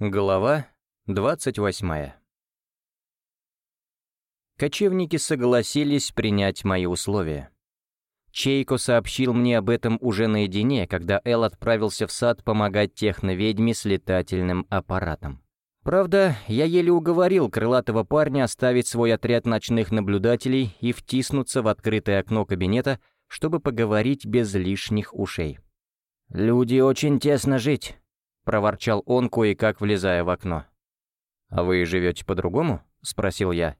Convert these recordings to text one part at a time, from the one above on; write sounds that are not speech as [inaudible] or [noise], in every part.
Глава 28 Кочевники согласились принять мои условия. Чейко сообщил мне об этом уже наедине, когда Эл отправился в сад помогать техноведьме с летательным аппаратом. Правда, я еле уговорил крылатого парня оставить свой отряд ночных наблюдателей и втиснуться в открытое окно кабинета, чтобы поговорить без лишних ушей. «Люди очень тесно жить», проворчал он, кое-как влезая в окно. «А вы живете по-другому?» — спросил я.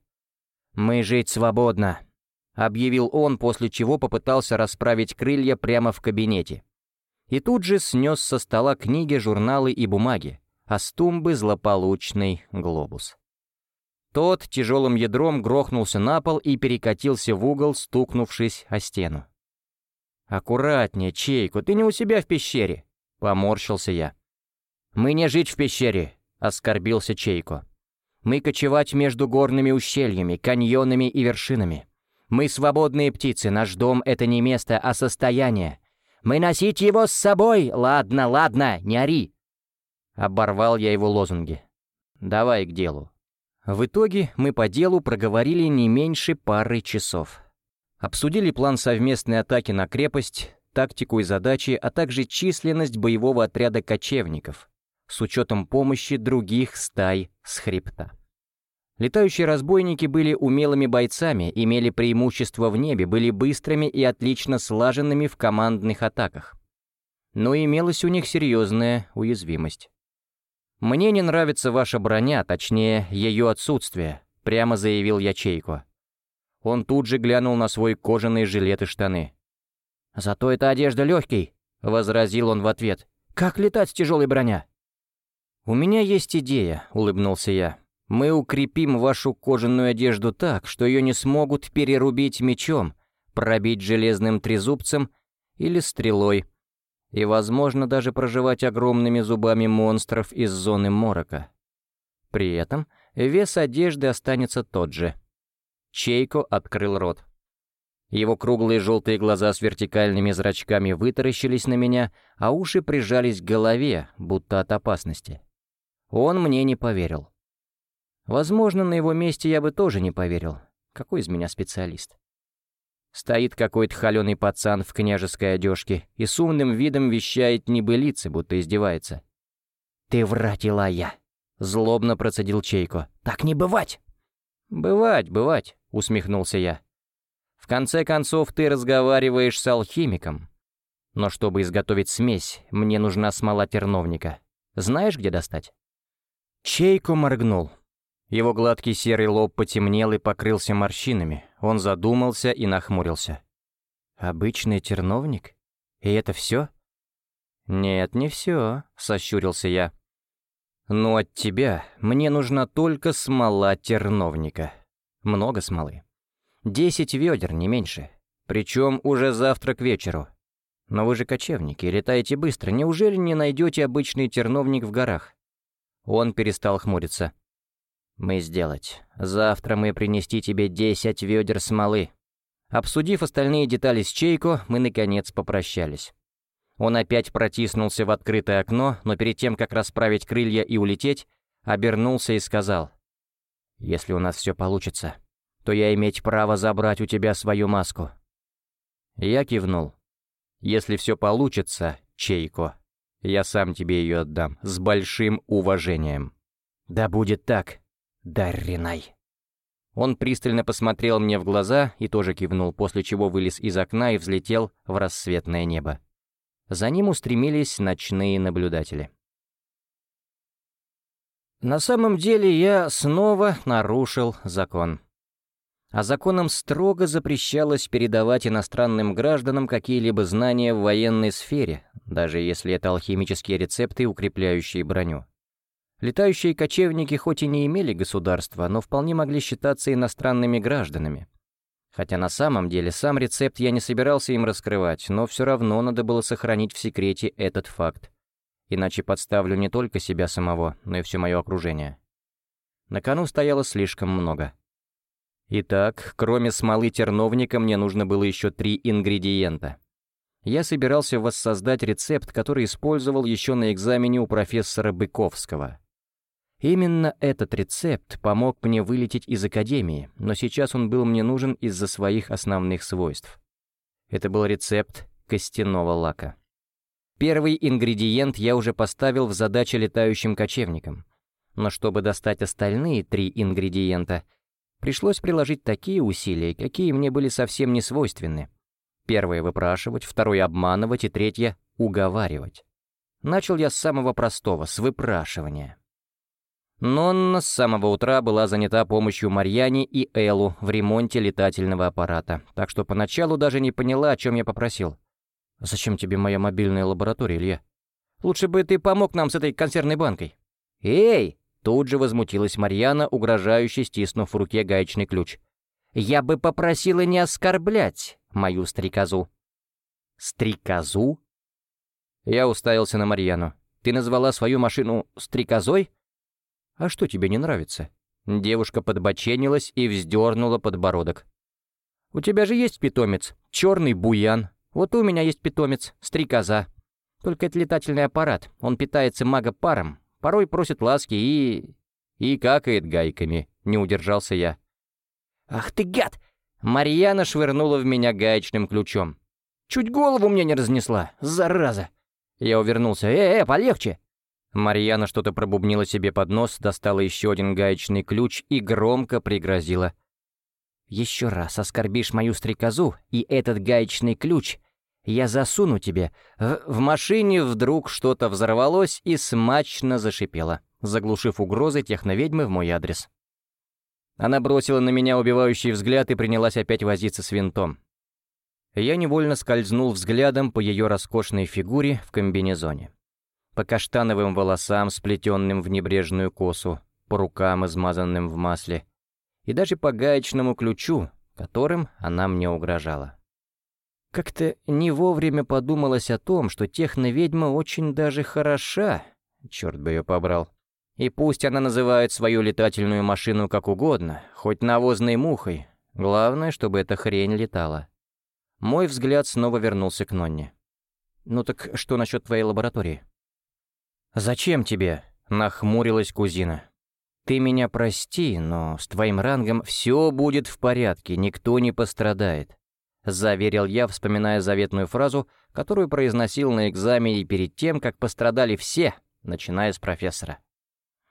«Мы жить свободно», — объявил он, после чего попытался расправить крылья прямо в кабинете. И тут же снес со стола книги, журналы и бумаги, а с тумбы злополучный глобус. Тот тяжелым ядром грохнулся на пол и перекатился в угол, стукнувшись о стену. «Аккуратнее, Чейку, ты не у себя в пещере», — поморщился я. «Мы не жить в пещере», — оскорбился Чейко. «Мы кочевать между горными ущельями, каньонами и вершинами. Мы свободные птицы, наш дом — это не место, а состояние. Мы носить его с собой! Ладно, ладно, не ори!» Оборвал я его лозунги. «Давай к делу». В итоге мы по делу проговорили не меньше пары часов. Обсудили план совместной атаки на крепость, тактику и задачи, а также численность боевого отряда кочевников, с учетом помощи других стай с хребта. Летающие разбойники были умелыми бойцами, имели преимущество в небе, были быстрыми и отлично слаженными в командных атаках. Но имелась у них серьезная уязвимость. «Мне не нравится ваша броня, точнее, ее отсутствие», — прямо заявил Ячейко. Он тут же глянул на свой кожаный жилет и штаны. «Зато эта одежда легкий», — возразил он в ответ. «Как летать с тяжелой броня?» «У меня есть идея», — улыбнулся я. «Мы укрепим вашу кожаную одежду так, что ее не смогут перерубить мечом, пробить железным трезубцем или стрелой, и, возможно, даже проживать огромными зубами монстров из зоны морока. При этом вес одежды останется тот же». Чейко открыл рот. Его круглые желтые глаза с вертикальными зрачками вытаращились на меня, а уши прижались к голове, будто от опасности. Он мне не поверил. Возможно, на его месте я бы тоже не поверил. Какой из меня специалист? Стоит какой-то холеный пацан в княжеской одежке и с умным видом вещает небылицы, будто издевается. «Ты врать, Илая!» — злобно процедил Чейко. «Так не бывать!» «Бывать, бывать!» — усмехнулся я. «В конце концов, ты разговариваешь с алхимиком. Но чтобы изготовить смесь, мне нужна смола терновника. Знаешь, где достать?» Чейко моргнул. Его гладкий серый лоб потемнел и покрылся морщинами. Он задумался и нахмурился. «Обычный терновник? И это все?» «Нет, не все», — сощурился я. «Но от тебя мне нужна только смола терновника. Много смолы. Десять ведер, не меньше. Причем уже завтра к вечеру. Но вы же кочевники, летаете быстро. Неужели не найдете обычный терновник в горах? Он перестал хмуриться. «Мы сделать. Завтра мы принести тебе десять ведер смолы». Обсудив остальные детали с Чейко, мы, наконец, попрощались. Он опять протиснулся в открытое окно, но перед тем, как расправить крылья и улететь, обернулся и сказал, «Если у нас все получится, то я иметь право забрать у тебя свою маску». Я кивнул. «Если все получится, Чейко, я сам тебе ее отдам, с большим уважением». «Да будет так, Дарринай». Он пристально посмотрел мне в глаза и тоже кивнул, после чего вылез из окна и взлетел в рассветное небо. За ним устремились ночные наблюдатели. На самом деле я снова нарушил закон а законом строго запрещалось передавать иностранным гражданам какие-либо знания в военной сфере, даже если это алхимические рецепты, укрепляющие броню. Летающие кочевники хоть и не имели государства, но вполне могли считаться иностранными гражданами. Хотя на самом деле сам рецепт я не собирался им раскрывать, но все равно надо было сохранить в секрете этот факт. Иначе подставлю не только себя самого, но и все мое окружение. На кону стояло слишком много. Итак, кроме смолы терновника мне нужно было еще три ингредиента. Я собирался воссоздать рецепт, который использовал еще на экзамене у профессора Быковского. Именно этот рецепт помог мне вылететь из академии, но сейчас он был мне нужен из-за своих основных свойств. Это был рецепт костяного лака. Первый ингредиент я уже поставил в задачи летающим кочевникам. Но чтобы достать остальные три ингредиента, пришлось приложить такие усилия, какие мне были совсем не свойственны. Первое — выпрашивать, второе — обманывать и третье — уговаривать. Начал я с самого простого, с выпрашивания. Нонна с самого утра была занята помощью Марьяне и Эллу в ремонте летательного аппарата, так что поначалу даже не поняла, о чем я попросил. «Зачем тебе моя мобильная лаборатория, Илья? Лучше бы ты помог нам с этой консервной банкой». «Эй!» — тут же возмутилась Марьяна, угрожающе стиснув в руке гаечный ключ. «Я бы попросила не оскорблять мою стрекозу». «Стрекозу?» Я уставился на Марьяну. «Ты назвала свою машину стрекозой?» «А что тебе не нравится?» Девушка подбоченилась и вздернула подбородок. «У тебя же есть питомец, черный буян. Вот у меня есть питомец, стрекоза. Только это летательный аппарат, он питается магопаром, порой просит ласки и... и какает гайками», — не удержался я. «Ах ты гад!» Марьяна швырнула в меня гаечным ключом. «Чуть голову мне не разнесла, зараза!» Я увернулся. «Э, э, полегче!» Марьяна что-то пробубнила себе под нос, достала еще один гаечный ключ и громко пригрозила. «Еще раз оскорбишь мою стрекозу и этот гаечный ключ, я засуну тебе». В машине вдруг что-то взорвалось и смачно зашипело, заглушив угрозы техноведьмы в мой адрес. Она бросила на меня убивающий взгляд и принялась опять возиться с винтом. Я невольно скользнул взглядом по ее роскошной фигуре в комбинезоне по каштановым волосам, сплетенным в небрежную косу, по рукам, измазанным в масле, и даже по гаечному ключу, которым она мне угрожала. Как-то не вовремя подумалось о том, что техноведьма очень даже хороша, черт бы ее побрал. И пусть она называет свою летательную машину как угодно, хоть навозной мухой, главное, чтобы эта хрень летала. Мой взгляд снова вернулся к Нонне. «Ну так что насчет твоей лаборатории?» «Зачем тебе?» — нахмурилась кузина. «Ты меня прости, но с твоим рангом все будет в порядке, никто не пострадает», — заверил я, вспоминая заветную фразу, которую произносил на экзамене перед тем, как пострадали все, начиная с профессора.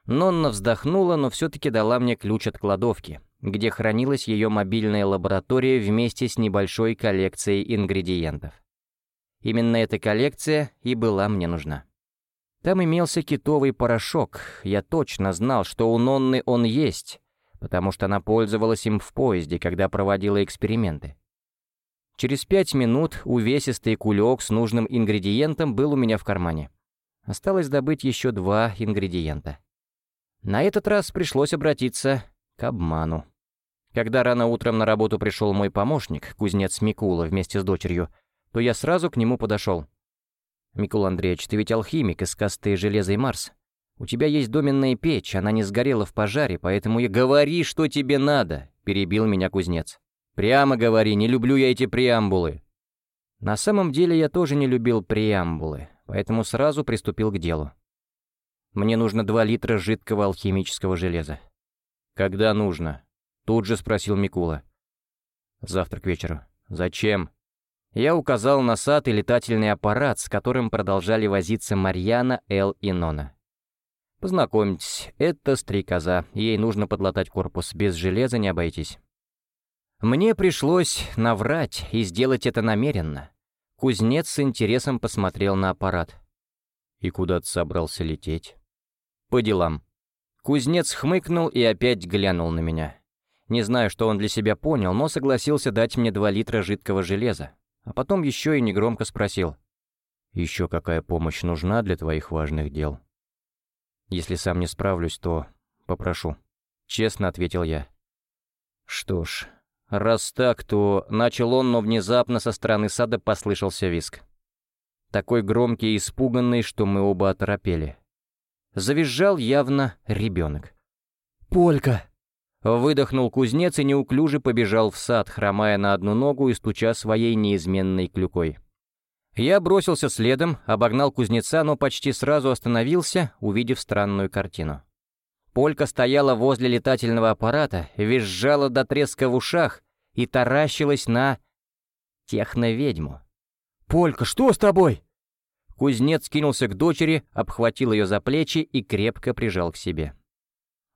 Нонна вздохнула, но все-таки дала мне ключ от кладовки, где хранилась ее мобильная лаборатория вместе с небольшой коллекцией ингредиентов. Именно эта коллекция и была мне нужна. Там имелся китовый порошок, я точно знал, что у Нонны он есть, потому что она пользовалась им в поезде, когда проводила эксперименты. Через пять минут увесистый кулек с нужным ингредиентом был у меня в кармане. Осталось добыть еще два ингредиента. На этот раз пришлось обратиться к обману. Когда рано утром на работу пришел мой помощник, кузнец Микула, вместе с дочерью, то я сразу к нему подошел. «Микул Андреевич, ты ведь алхимик из касты железа и Марс. У тебя есть доменная печь, она не сгорела в пожаре, поэтому я... Говори, что тебе надо!» — перебил меня кузнец. «Прямо говори, не люблю я эти преамбулы». На самом деле я тоже не любил преамбулы, поэтому сразу приступил к делу. Мне нужно два литра жидкого алхимического железа. «Когда нужно?» — тут же спросил Микула. «Завтра к вечеру». «Зачем?» Я указал на сад и летательный аппарат, с которым продолжали возиться Марьяна, Эл и Нона. Познакомьтесь, это стрекоза, ей нужно подлатать корпус, без железа не обойтись. Мне пришлось наврать и сделать это намеренно. Кузнец с интересом посмотрел на аппарат. И куда ты собрался лететь? По делам. Кузнец хмыкнул и опять глянул на меня. Не знаю, что он для себя понял, но согласился дать мне два литра жидкого железа а потом еще и негромко спросил. «Еще какая помощь нужна для твоих важных дел?» «Если сам не справлюсь, то попрошу», — честно ответил я. «Что ж, раз так, то...» — начал он, но внезапно со стороны сада послышался виск. Такой громкий и испуганный, что мы оба оторопели. Завизжал явно ребенок. «Полька!» Выдохнул кузнец и неуклюже побежал в сад, хромая на одну ногу и стуча своей неизменной клюкой. Я бросился следом, обогнал кузнеца, но почти сразу остановился, увидев странную картину. Полька стояла возле летательного аппарата, визжала до треска в ушах и таращилась на... техноведьму. «Полька, что с тобой?» Кузнец кинулся к дочери, обхватил ее за плечи и крепко прижал к себе.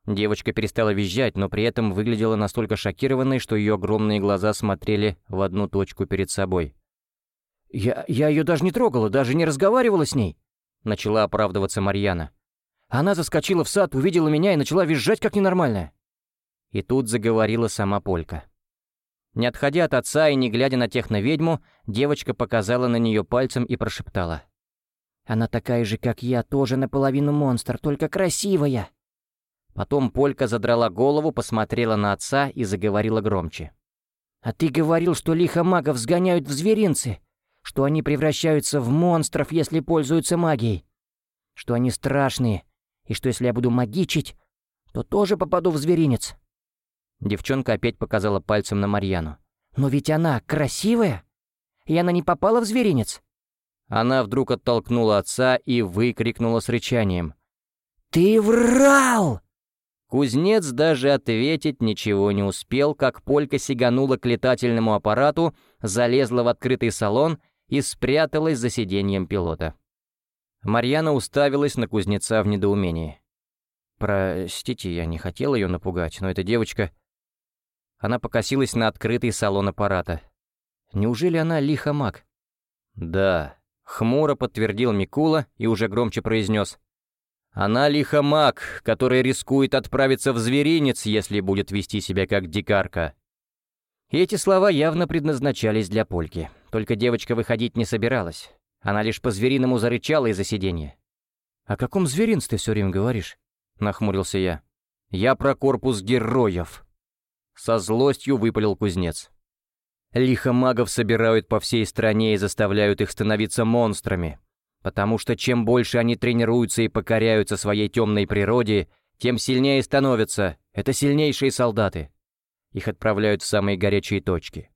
Девочка перестала визжать, но при этом выглядела настолько шокированной, что ее огромные глаза смотрели в одну точку перед собой. «Я, я ее даже не трогала, даже не разговаривала с ней», — начала оправдываться Марьяна. Она заскочила в сад, увидела меня и начала визжать как ненормальная. И тут заговорила сама Полька. Не отходя от отца и не глядя на техноведьму, девочка показала на нее пальцем и прошептала. «Она такая же, как я, тоже наполовину монстр, только красивая!» Потом Полька задрала голову, посмотрела на отца и заговорила громче. «А ты говорил, что лихо магов сгоняют в зверинцы, что они превращаются в монстров, если пользуются магией, что они страшные, и что если я буду магичить, то тоже попаду в зверинец». Девчонка опять показала пальцем на Марьяну. «Но ведь она красивая, и она не попала в зверинец». Она вдруг оттолкнула отца и выкрикнула с рычанием. «Ты врал!» Кузнец даже ответить ничего не успел, как Полька сиганула к летательному аппарату, залезла в открытый салон и спряталась за сиденьем пилота. Марьяна уставилась на кузнеца в недоумении. «Простите, я не хотел ее напугать, но эта девочка...» Она покосилась на открытый салон аппарата. «Неужели она лихо маг?» «Да», — хмуро подтвердил Микула и уже громче произнес. Она лихомаг, который рискует отправиться в зверинец, если будет вести себя как дикарка. эти слова явно предназначались для Польки. Только девочка выходить не собиралась. Она лишь по-звериному зарычала из-за сиденья. «О каком зверинстве все время говоришь?» — нахмурился я. «Я про корпус героев!» Со злостью выпалил кузнец. Лихомагов собирают по всей стране и заставляют их становиться монстрами. Потому что чем больше они тренируются и покоряются своей темной природе, тем сильнее становятся. Это сильнейшие солдаты. Их отправляют в самые горячие точки.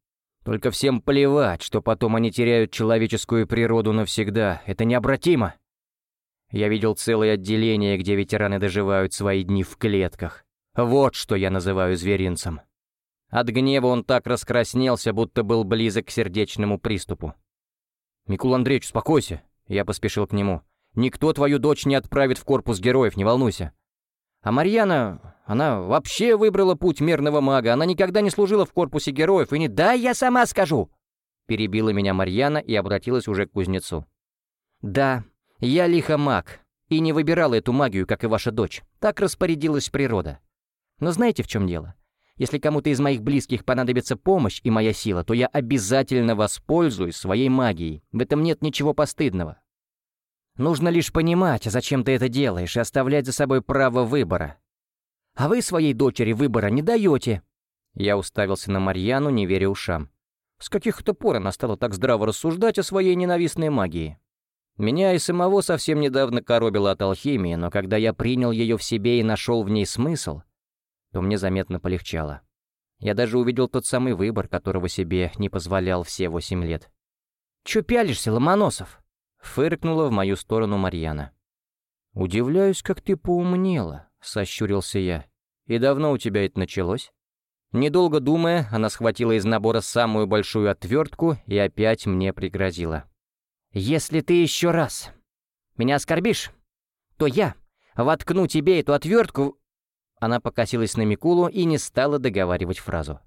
Только всем плевать, что потом они теряют человеческую природу навсегда. Это необратимо. Я видел целое отделение, где ветераны доживают свои дни в клетках. Вот что я называю зверинцем. От гнева он так раскраснелся, будто был близок к сердечному приступу. «Микул Андреевич, успокойся. Я поспешил к нему. «Никто твою дочь не отправит в корпус героев, не волнуйся». А Марьяна, она вообще выбрала путь мирного мага. Она никогда не служила в корпусе героев и не «Да, я сама скажу!» Перебила меня Марьяна и обратилась уже к кузнецу. «Да, я лихо маг, и не выбирала эту магию, как и ваша дочь. Так распорядилась природа. Но знаете, в чем дело? Если кому-то из моих близких понадобится помощь и моя сила, то я обязательно воспользуюсь своей магией. В этом нет ничего постыдного. Нужно лишь понимать, зачем ты это делаешь, и оставлять за собой право выбора. А вы своей дочери выбора не даете. Я уставился на Марьяну, не веря ушам. С каких-то пор она стала так здраво рассуждать о своей ненавистной магии. Меня и самого совсем недавно коробило от алхимии, но когда я принял ее в себе и нашел в ней смысл, то мне заметно полегчало. Я даже увидел тот самый выбор, которого себе не позволял все восемь лет. «Чё пялишься, Ломоносов?» — фыркнула в мою сторону Марьяна. «Удивляюсь, как ты поумнела», — сощурился я. «И давно у тебя это началось?» Недолго думая, она схватила из набора самую большую отвертку и опять мне пригрозила. «Если ты еще раз меня оскорбишь, то я воткну тебе эту отвертку она покосилась на Микулу и не стала договаривать фразу.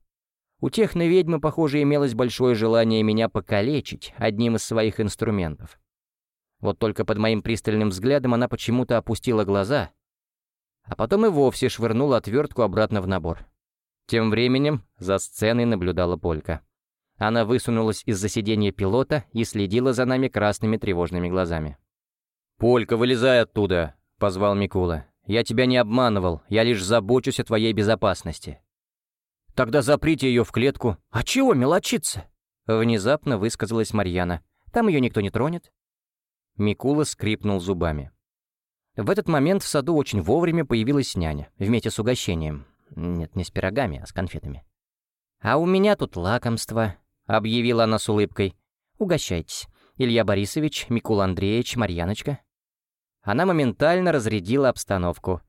У техно-ведьмы, похоже, имелось большое желание меня покалечить одним из своих инструментов. Вот только под моим пристальным взглядом она почему-то опустила глаза, а потом и вовсе швырнула отвертку обратно в набор. Тем временем за сценой наблюдала Полька. Она высунулась из-за сиденья пилота и следила за нами красными тревожными глазами. «Полька, вылезай оттуда!» — позвал Микула. Я тебя не обманывал, я лишь забочусь о твоей безопасности». «Тогда заприте ее в клетку». «А чего мелочиться?» Внезапно высказалась Марьяна. «Там ее никто не тронет». Микула скрипнул зубами. В этот момент в саду очень вовремя появилась няня, вместе с угощением. Нет, не с пирогами, а с конфетами. «А у меня тут лакомство», — объявила она с улыбкой. «Угощайтесь. Илья Борисович, Микула Андреевич, Марьяночка». Она моментально разрядила обстановку.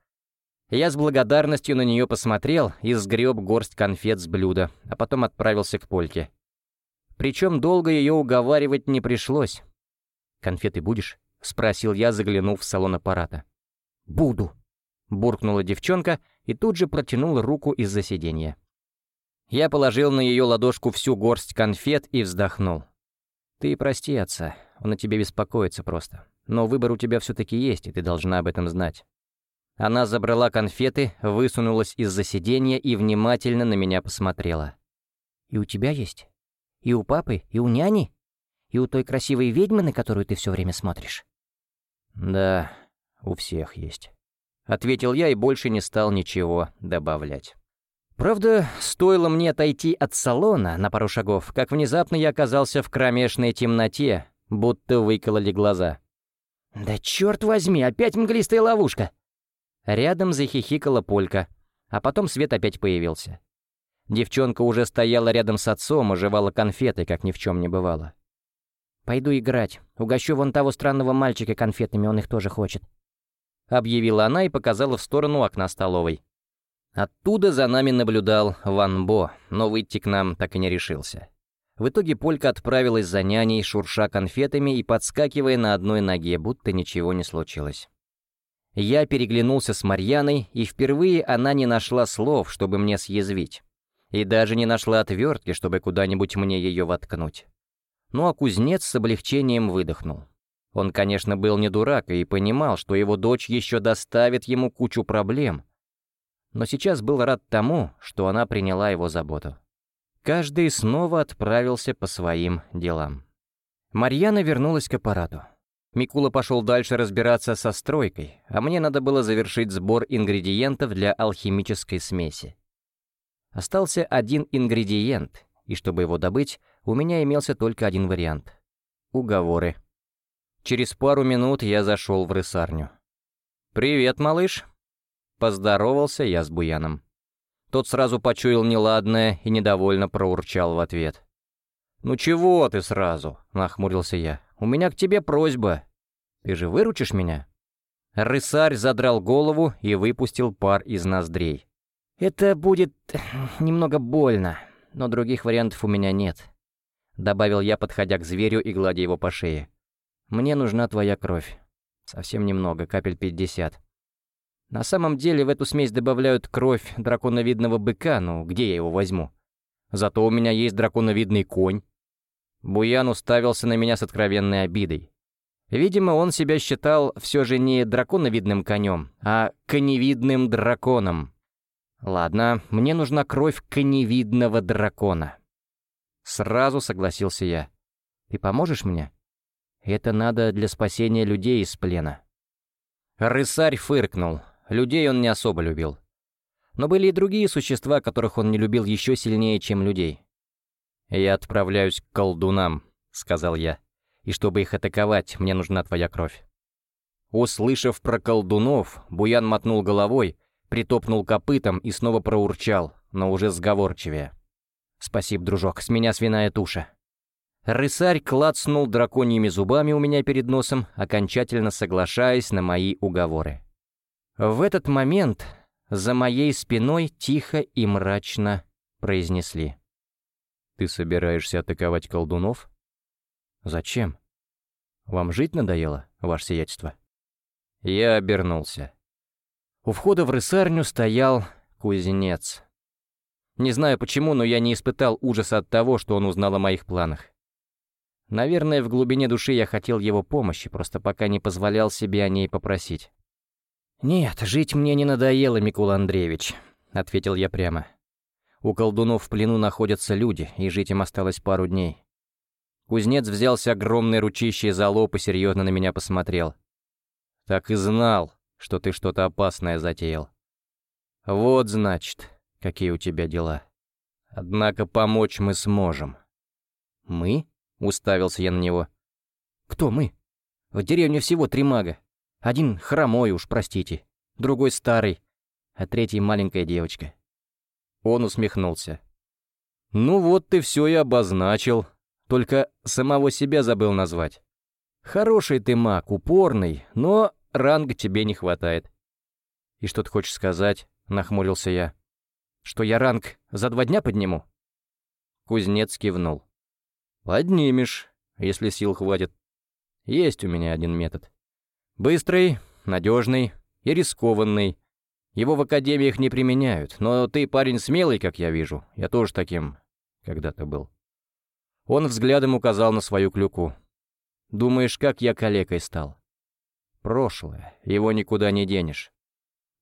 Я с благодарностью на нее посмотрел и сгреб горсть конфет с блюда, а потом отправился к Польке. Причем долго ее уговаривать не пришлось. «Конфеты будешь?» — спросил я, заглянув в салон аппарата. «Буду», — буркнула девчонка и тут же протянула руку из-за сиденья. Я положил на ее ладошку всю горсть конфет и вздохнул. «Ты прости отца, он о тебе беспокоится просто. Но выбор у тебя все-таки есть, и ты должна об этом знать». Она забрала конфеты, высунулась из-за сиденья и внимательно на меня посмотрела. «И у тебя есть? И у папы? И у няни? И у той красивой ведьмы, на которую ты все время смотришь?» «Да, у всех есть», — ответил я и больше не стал ничего добавлять. Правда, стоило мне отойти от салона на пару шагов, как внезапно я оказался в кромешной темноте, будто выкололи глаза. «Да черт возьми, опять мглистая ловушка!» Рядом захихикала Полька, а потом свет опять появился. Девчонка уже стояла рядом с отцом и жевала конфеты, как ни в чем не бывало. «Пойду играть. Угощу вон того странного мальчика конфетами, он их тоже хочет». Объявила она и показала в сторону окна столовой. Оттуда за нами наблюдал Ван Бо, но выйти к нам так и не решился. В итоге Полька отправилась за няней, шурша конфетами и подскакивая на одной ноге, будто ничего не случилось. Я переглянулся с Марьяной, и впервые она не нашла слов, чтобы мне съязвить. И даже не нашла отвертки, чтобы куда-нибудь мне ее воткнуть. Ну а кузнец с облегчением выдохнул. Он, конечно, был не дурак и понимал, что его дочь еще доставит ему кучу проблем, но сейчас был рад тому, что она приняла его заботу. Каждый снова отправился по своим делам. Марьяна вернулась к аппарату. Микула пошел дальше разбираться со стройкой, а мне надо было завершить сбор ингредиентов для алхимической смеси. Остался один ингредиент, и чтобы его добыть, у меня имелся только один вариант — уговоры. Через пару минут я зашел в рысарню. «Привет, малыш!» Поздоровался я с Буяном. Тот сразу почуял неладное и недовольно проурчал в ответ. «Ну чего ты сразу?» — нахмурился я. «У меня к тебе просьба. Ты же выручишь меня?» Рысарь задрал голову и выпустил пар из ноздрей. «Это будет [clears throat] немного больно, но других вариантов у меня нет», — добавил я, подходя к зверю и гладя его по шее. «Мне нужна твоя кровь. Совсем немного, капель пятьдесят. На самом деле в эту смесь добавляют кровь драконовидного быка, ну где я его возьму? Зато у меня есть драконовидный конь. Буян уставился на меня с откровенной обидой. Видимо, он себя считал все же не драконовидным конем, а коневидным драконом. Ладно, мне нужна кровь коневидного дракона. Сразу согласился я. Ты поможешь мне? Это надо для спасения людей из плена. Рысарь фыркнул, Людей он не особо любил. Но были и другие существа, которых он не любил еще сильнее, чем людей. «Я отправляюсь к колдунам», — сказал я. «И чтобы их атаковать, мне нужна твоя кровь». Услышав про колдунов, Буян мотнул головой, притопнул копытом и снова проурчал, но уже сговорчивее. «Спасибо, дружок, с меня свиная туша». Рысарь клацнул драконьими зубами у меня перед носом, окончательно соглашаясь на мои уговоры. В этот момент за моей спиной тихо и мрачно произнесли. «Ты собираешься атаковать колдунов?» «Зачем? Вам жить надоело, ваше сиятельство?» Я обернулся. У входа в рысарню стоял кузнец. Не знаю почему, но я не испытал ужаса от того, что он узнал о моих планах. Наверное, в глубине души я хотел его помощи, просто пока не позволял себе о ней попросить. «Нет, жить мне не надоело, Микула Андреевич», — ответил я прямо. «У колдунов в плену находятся люди, и жить им осталось пару дней». Кузнец взялся огромной ручищей за лоб и серьезно на меня посмотрел. «Так и знал, что ты что-то опасное затеял. Вот, значит, какие у тебя дела. Однако помочь мы сможем». «Мы?» — уставился я на него. «Кто мы? В деревне всего три мага. Один хромой уж, простите, другой старый, а третий маленькая девочка. Он усмехнулся. «Ну вот ты все и обозначил, только самого себя забыл назвать. Хороший ты маг, упорный, но ранга тебе не хватает». «И что ты хочешь сказать?» — нахмурился я. «Что я ранг за два дня подниму?» Кузнец кивнул. «Поднимешь, если сил хватит. Есть у меня один метод. Быстрый, надежный и рискованный. Его в академиях не применяют, но ты парень смелый, как я вижу. Я тоже таким когда-то был». Он взглядом указал на свою клюку. «Думаешь, как я калекой стал?» «Прошлое, его никуда не денешь.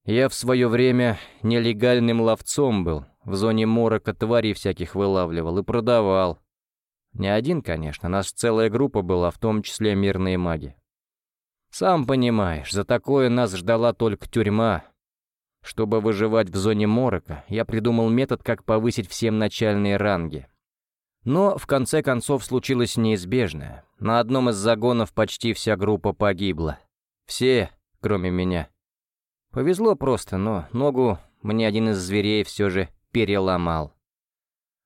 Я в свое время нелегальным ловцом был, в зоне морока тварей всяких вылавливал и продавал. Не один, конечно, нас целая группа была, в том числе мирные маги. Сам понимаешь, за такое нас ждала только тюрьма. Чтобы выживать в зоне морока, я придумал метод, как повысить всем начальные ранги. Но, в конце концов, случилось неизбежное. На одном из загонов почти вся группа погибла. Все, кроме меня. Повезло просто, но ногу мне один из зверей все же переломал.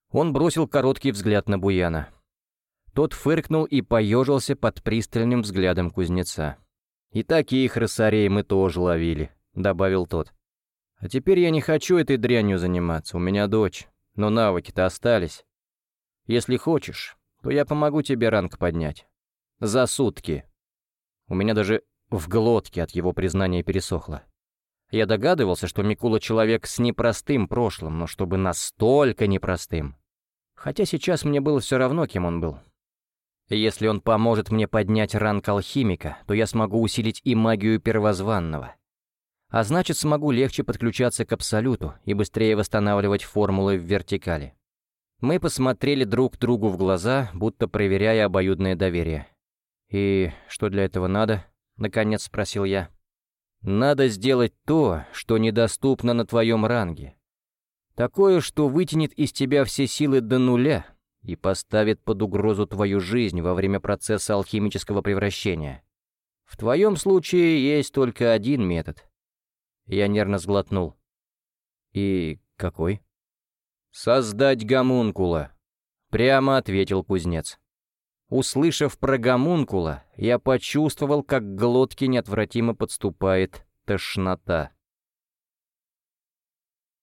Он бросил короткий взгляд на Буяна. Тот фыркнул и поежился под пристальным взглядом кузнеца. «И таких рысарей мы тоже ловили», — добавил тот. «А теперь я не хочу этой дрянью заниматься, у меня дочь, но навыки-то остались. Если хочешь, то я помогу тебе ранг поднять. За сутки». У меня даже в глотке от его признания пересохло. Я догадывался, что Микула человек с непростым прошлым, но чтобы настолько непростым. Хотя сейчас мне было все равно, кем он был. Если он поможет мне поднять ранг алхимика, то я смогу усилить и магию первозванного. А значит, смогу легче подключаться к Абсолюту и быстрее восстанавливать формулы в вертикали. Мы посмотрели друг другу в глаза, будто проверяя обоюдное доверие. «И что для этого надо?» — наконец спросил я. Надо сделать то, что недоступно на твоем ранге. Такое, что вытянет из тебя все силы до нуля и поставит под угрозу твою жизнь во время процесса алхимического превращения. В твоем случае есть только один метод. Я нервно сглотнул. И какой? Создать гомункула, прямо ответил кузнец. Услышав про гомункула, я почувствовал, как к глотке неотвратимо подступает тошнота.